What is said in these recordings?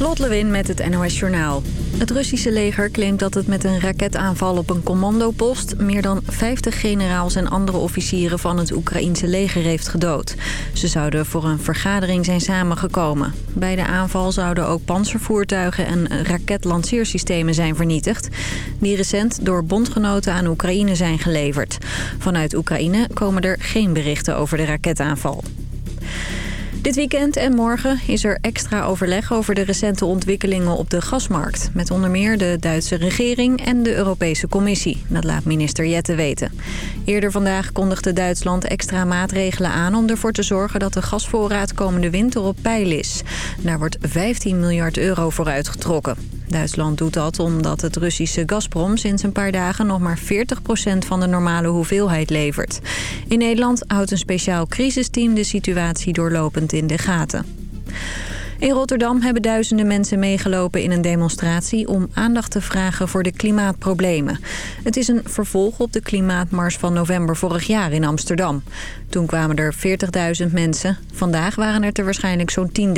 Lot Lewin met het NOS Journaal. Het Russische leger claimt dat het met een raketaanval op een commandopost... meer dan 50 generaals en andere officieren van het Oekraïense leger heeft gedood. Ze zouden voor een vergadering zijn samengekomen. Bij de aanval zouden ook panzervoertuigen en raketlanceersystemen zijn vernietigd... die recent door bondgenoten aan Oekraïne zijn geleverd. Vanuit Oekraïne komen er geen berichten over de raketaanval. Dit weekend en morgen is er extra overleg over de recente ontwikkelingen op de gasmarkt. Met onder meer de Duitse regering en de Europese Commissie. Dat laat minister Jette weten. Eerder vandaag kondigde Duitsland extra maatregelen aan om ervoor te zorgen dat de gasvoorraad komende winter op peil is. Daar wordt 15 miljard euro voor uitgetrokken. Duitsland doet dat omdat het Russische Gazprom sinds een paar dagen nog maar 40% van de normale hoeveelheid levert. In Nederland houdt een speciaal crisisteam de situatie doorlopend in de gaten. In Rotterdam hebben duizenden mensen meegelopen in een demonstratie... om aandacht te vragen voor de klimaatproblemen. Het is een vervolg op de klimaatmars van november vorig jaar in Amsterdam. Toen kwamen er 40.000 mensen. Vandaag waren het er waarschijnlijk zo'n 10.000.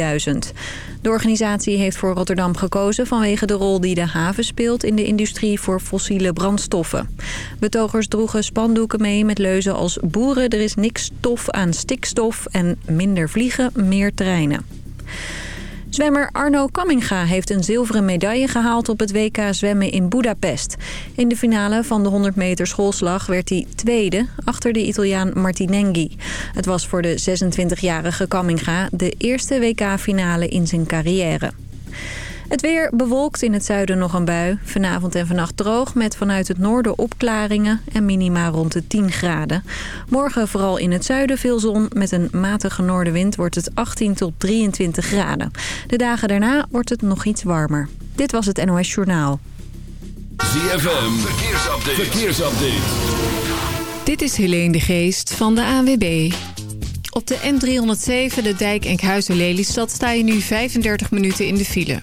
De organisatie heeft voor Rotterdam gekozen vanwege de rol die de haven speelt... in de industrie voor fossiele brandstoffen. Betogers droegen spandoeken mee met leuzen als... boeren, er is niks stof aan stikstof en minder vliegen, meer treinen. Zwemmer Arno Kamminga heeft een zilveren medaille gehaald op het WK zwemmen in Budapest. In de finale van de 100 meter schoolslag werd hij tweede achter de Italiaan Martinenghi. Het was voor de 26-jarige Kamminga de eerste WK-finale in zijn carrière. Het weer bewolkt in het zuiden nog een bui. Vanavond en vannacht droog met vanuit het noorden opklaringen en minima rond de 10 graden. Morgen vooral in het zuiden veel zon. Met een matige noordenwind wordt het 18 tot 23 graden. De dagen daarna wordt het nog iets warmer. Dit was het NOS Journaal. ZFM, verkeersupdate. verkeersupdate. Dit is Helene de Geest van de ANWB. Op de N307, de dijk Enkhuizen-Lelystad, sta je nu 35 minuten in de file.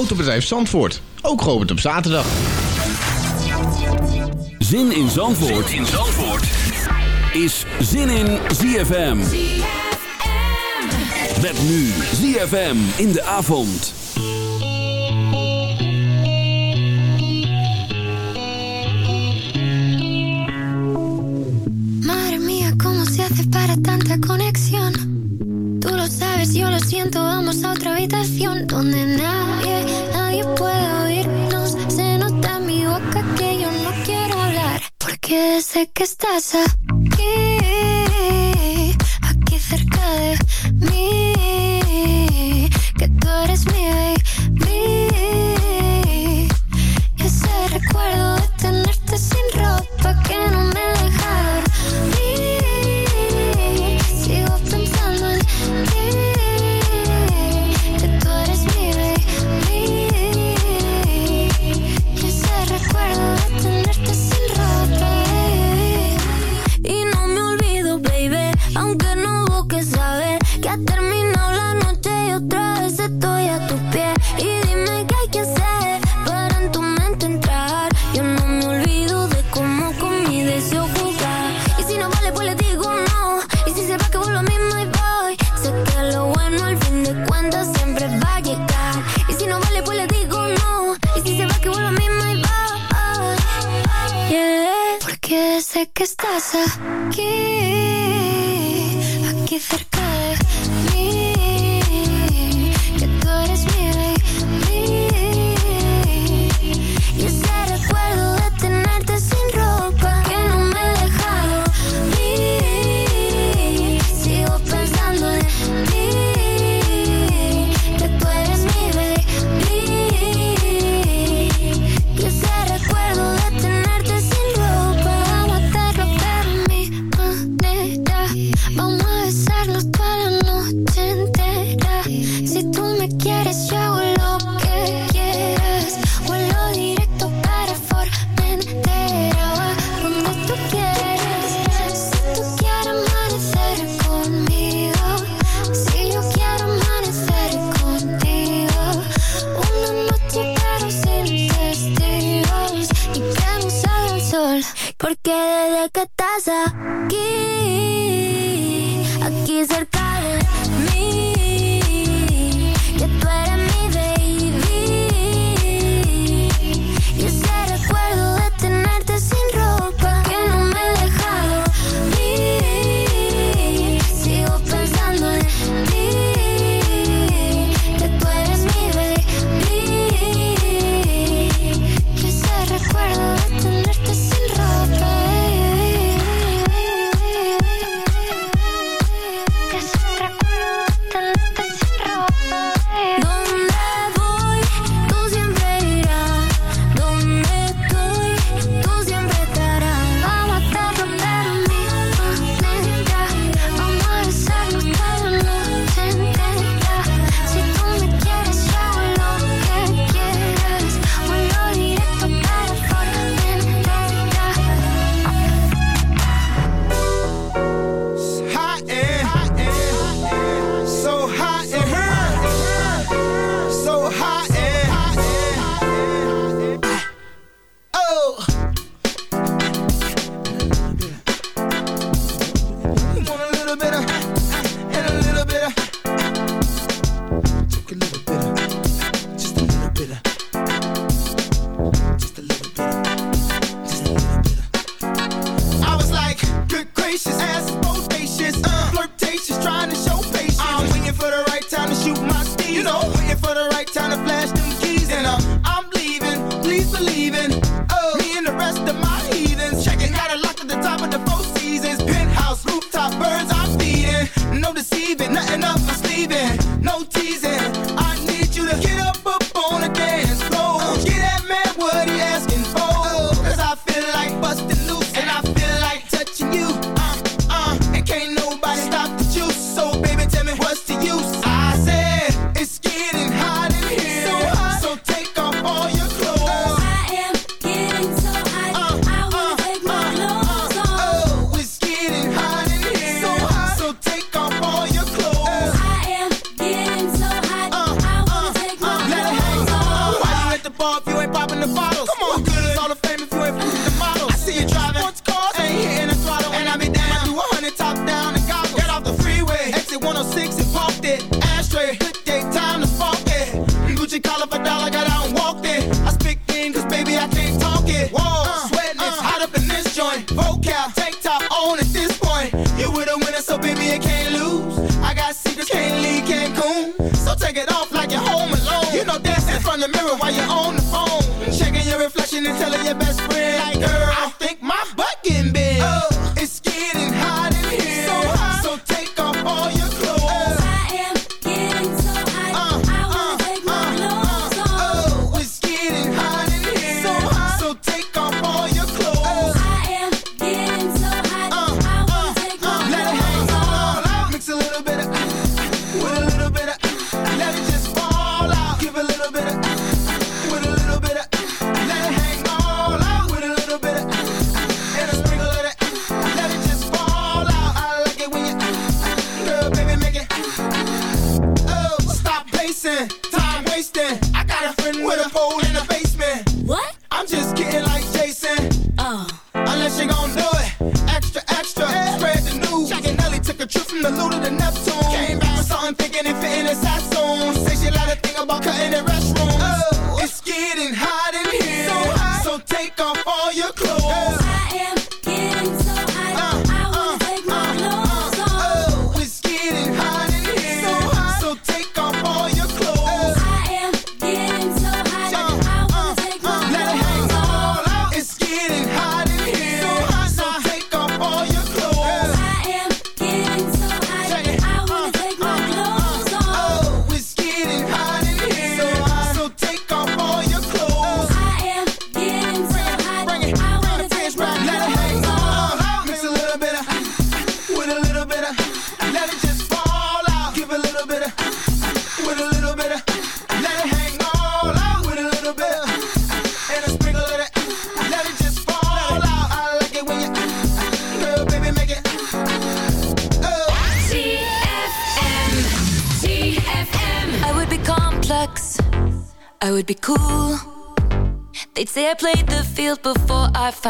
Autobedrijf Zandvoort. Ook geopend op zaterdag. Zin in Zandvoort, zin in Zandvoort. is Zin in ZFM. Met nu ZFM in de avond. Madre mía, ¿cómo se hace para tanta conexión? Tú lo sabes, yo lo siento, vamos a otra habitación donde nadie pueda oírnos. Se nota en mi boca que yo no quiero hablar. Porque sé que estás a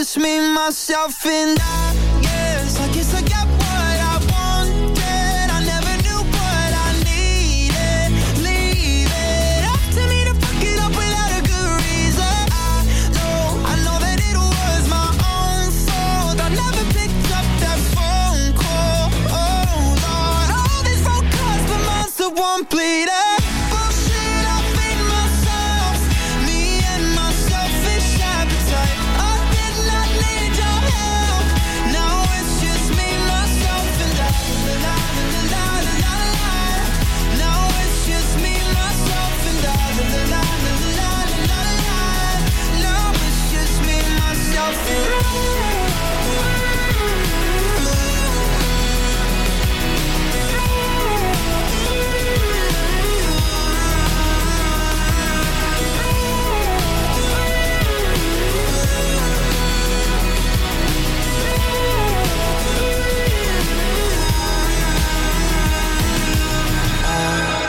Just me, myself, and I. Yes, I guess I got what I wanted. I never knew what I needed. Leave it up to me to fuck it up without a good reason. I know, I know that it was my own fault. I never picked up that phone call. Oh Lord, all these phone calls, but mine's the one bleeding.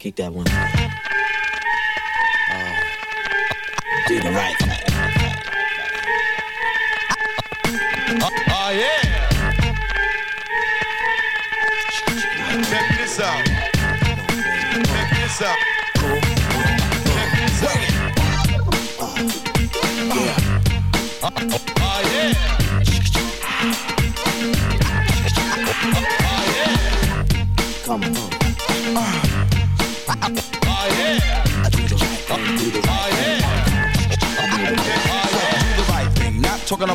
Keep that one. Uh, do the right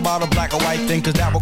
about a black or white thing, cause that will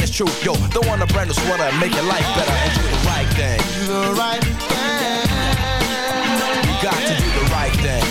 it's true. Yo, don't want a brand new sweater and make your life better and do the right thing. Do the right thing. You got to do the right thing.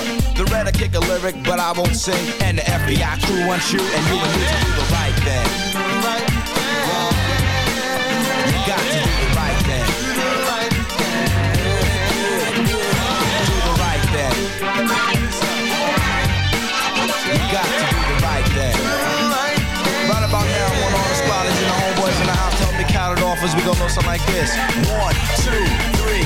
The red I kick a lyric, but I won't sing. And the FBI crew wants you, and you and me to do the right thing. You got to do the right thing. Do the right thing. You got to do the right thing. Right about now, I want all the spotters and the homeboys in the house to help me count it off as we go know something like this. One, two, three,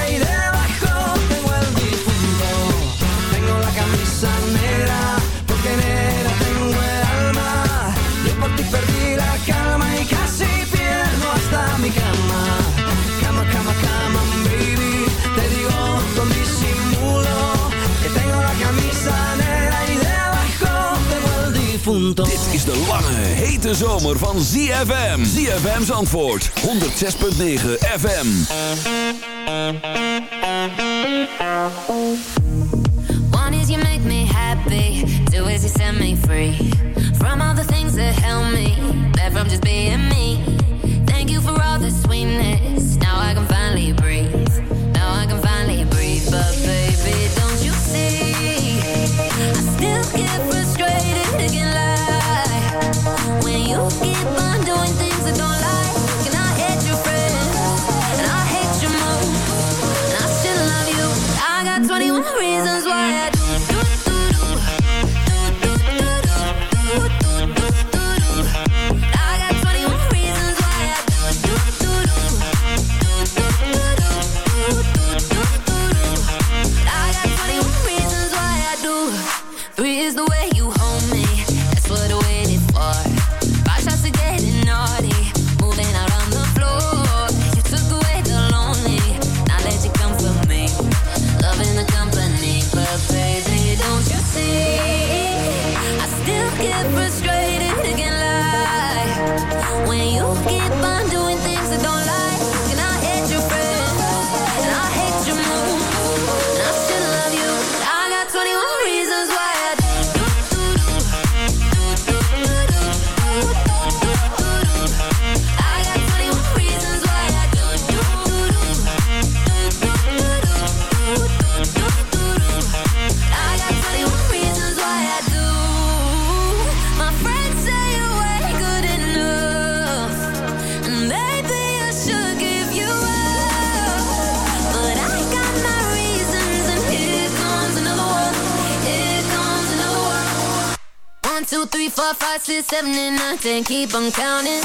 Dit is de lange, hete zomer van ZFM. ZFM's antwoord, 106.9 FM. One is you make me happy, two is you set me free. From all the things that help me, Better from just being me. Thank you for all the sweetness, now I can finally breathe. Now I can finally breathe, but baby, you three, four, five, six, seven, and nine, ten. Keep on counting.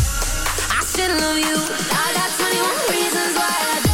I still love you. I got 21 reasons why I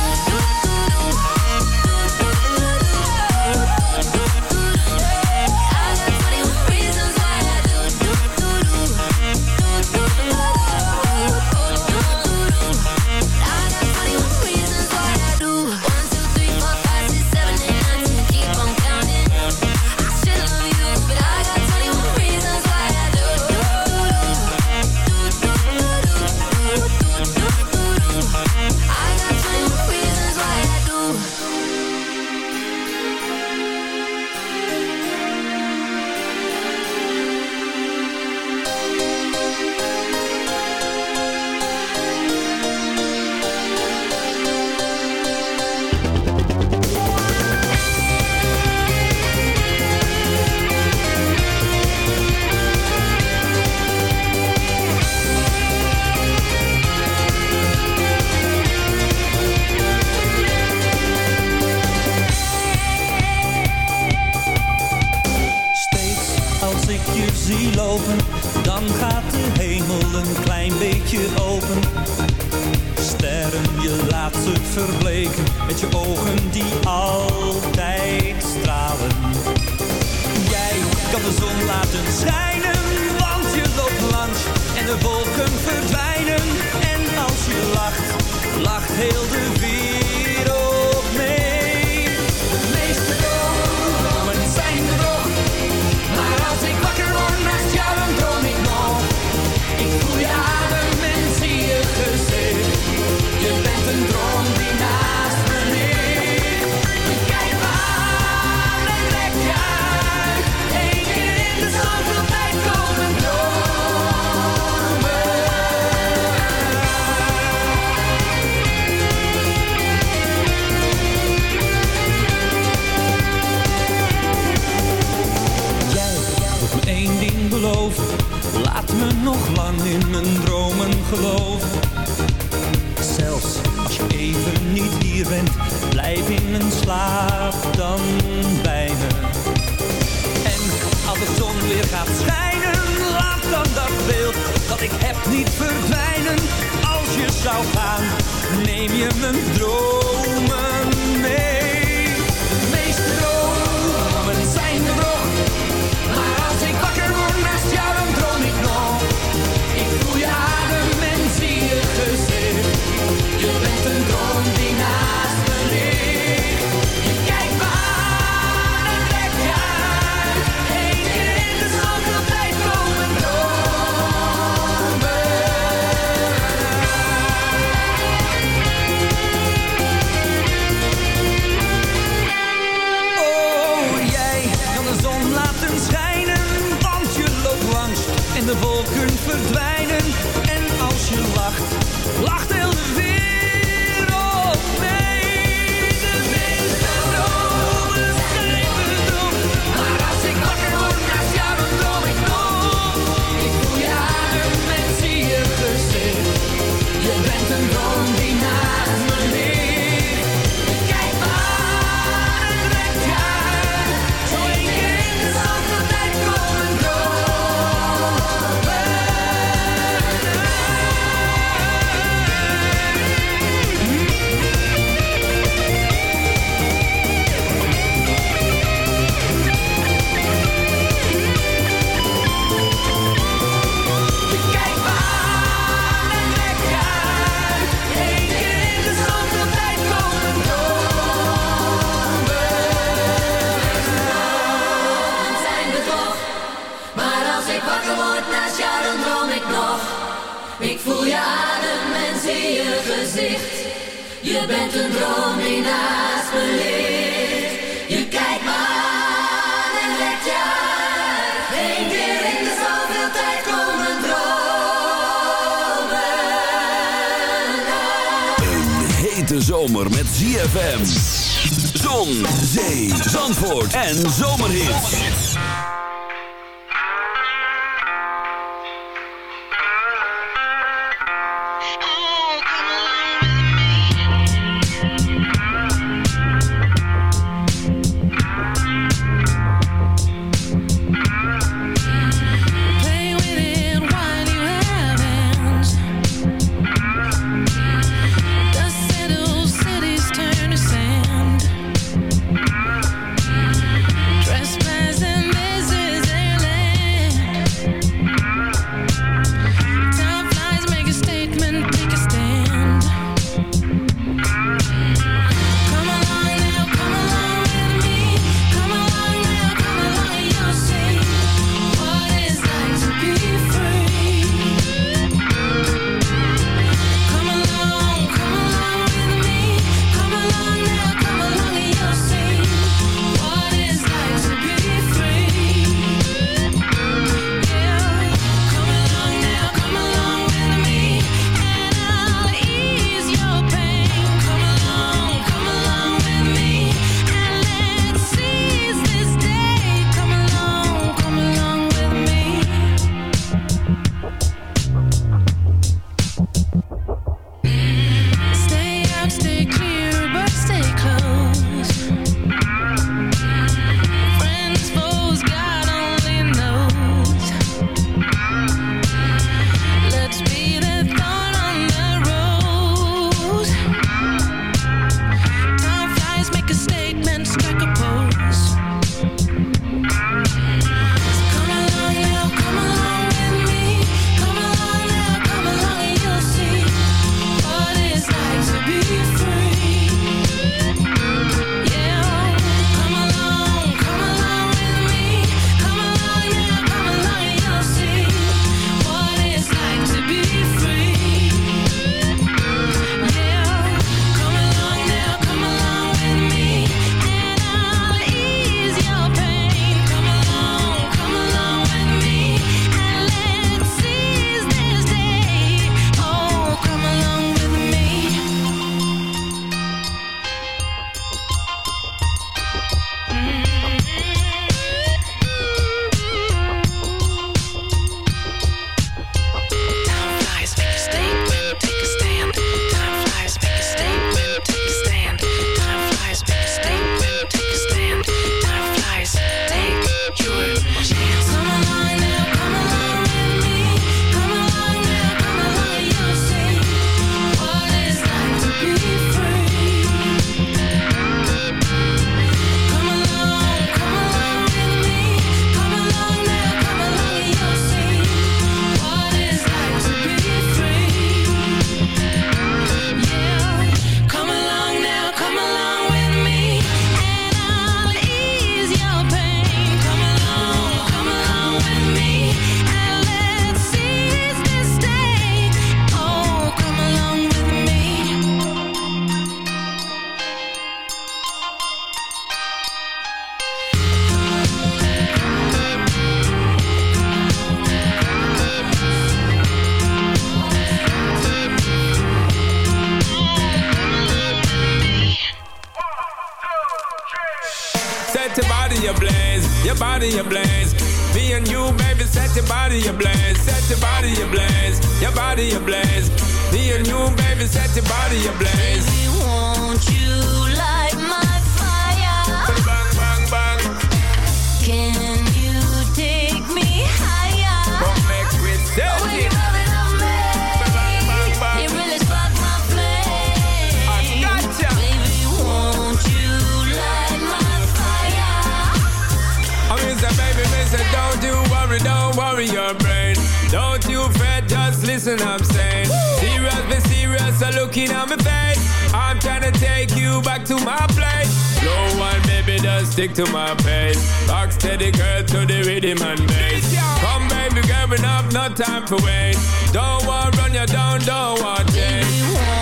time wait. Don't want run you down, don't want change.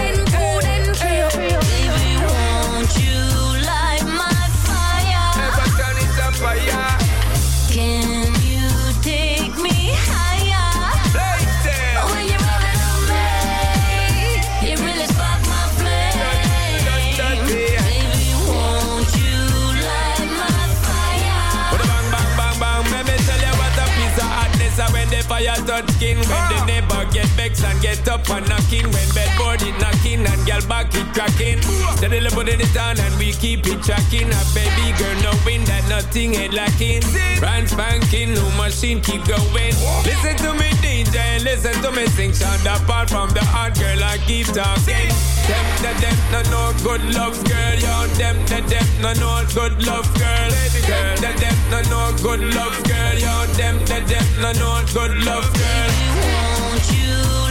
fire touch skin. When the ah. neighbor get vexed and get up and knocking. When bedboard knocking and girl back it cracking. Steadily putting it on and we keep it tracking. A baby girl knowing that nothing ain't lacking. Brand spanking, new machine keep going. Listen to me DJ listen to me sing. Sound apart from the hard girl I keep talking. Them, the them, no no good love girl. Yo, them, the them, no no good love girl. Girl, the them, no no good love girl. Yo, them, the them, no no good love girl. Baby, Won't you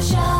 sunshine.